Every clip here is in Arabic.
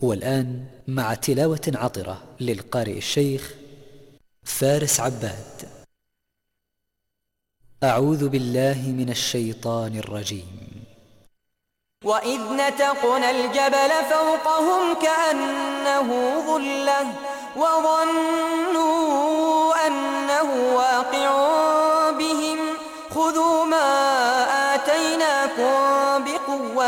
والآن مع تلاوة عطرة للقارئ الشيخ فارس عباد. أعوذ بالله من الشيطان الرجيم. وإذ نتقنا الجبل فوقهم كأنه ظلة وظنوا أنه واقع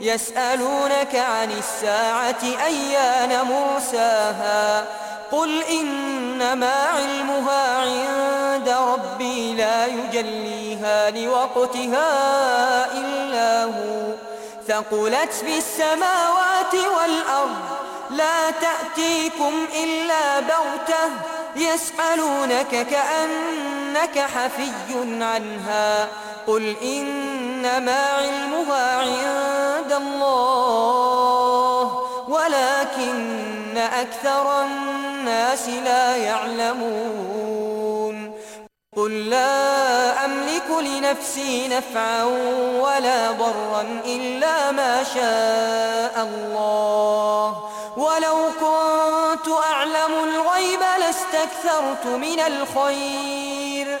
يسألونك عن الساعة أيان موساها؟ قل إنما علمها عند ربي لا يجليها لوقتها إلا هو. ثقلت في السماوات والأرض لا تأتيكم إلا بغتة. يسألونك كأنك حفي عنها. قل إن انما علمها عند الله ولكن أكثر الناس لا يعلمون. قل لا أملك لنفسي نفعا ولا ضرا إلا ما شاء الله. ولو كنت أعلم الغيب لاستكثرت من الخير.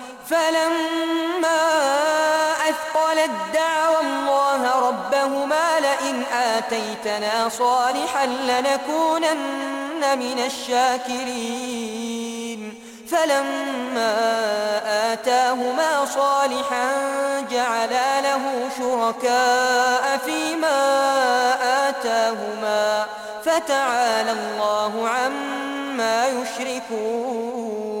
فلما أثقل الدعوى الله ربهما لئن آتيتنا صالحا لنكونن من الشاكرين. فلما آتاهما صالحا جعلا له شركاء فيما آتاهما. فتعالى الله عما يشركون.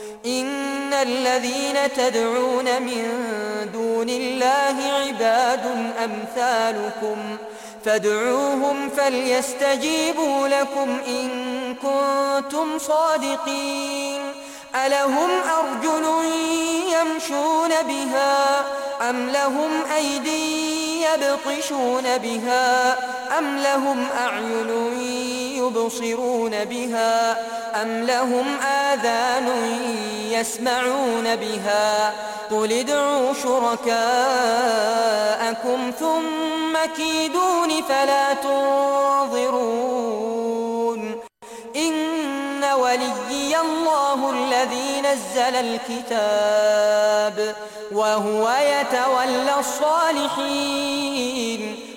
ان الذين تدعون من دون الله عباد امثالكم فادعوهم فليستجيبوا لكم ان كنتم صادقين الهم ارجل يمشون بها ام لهم ايدي يبطشون بها ام لهم اعين يبصرون بها أم لهم آذان يسمعون بها قل ادعوا شركاءكم ثم كيدون فلا تنظرون إن ولي الله الذي نزل الكتاب وهو يتولى الصالحين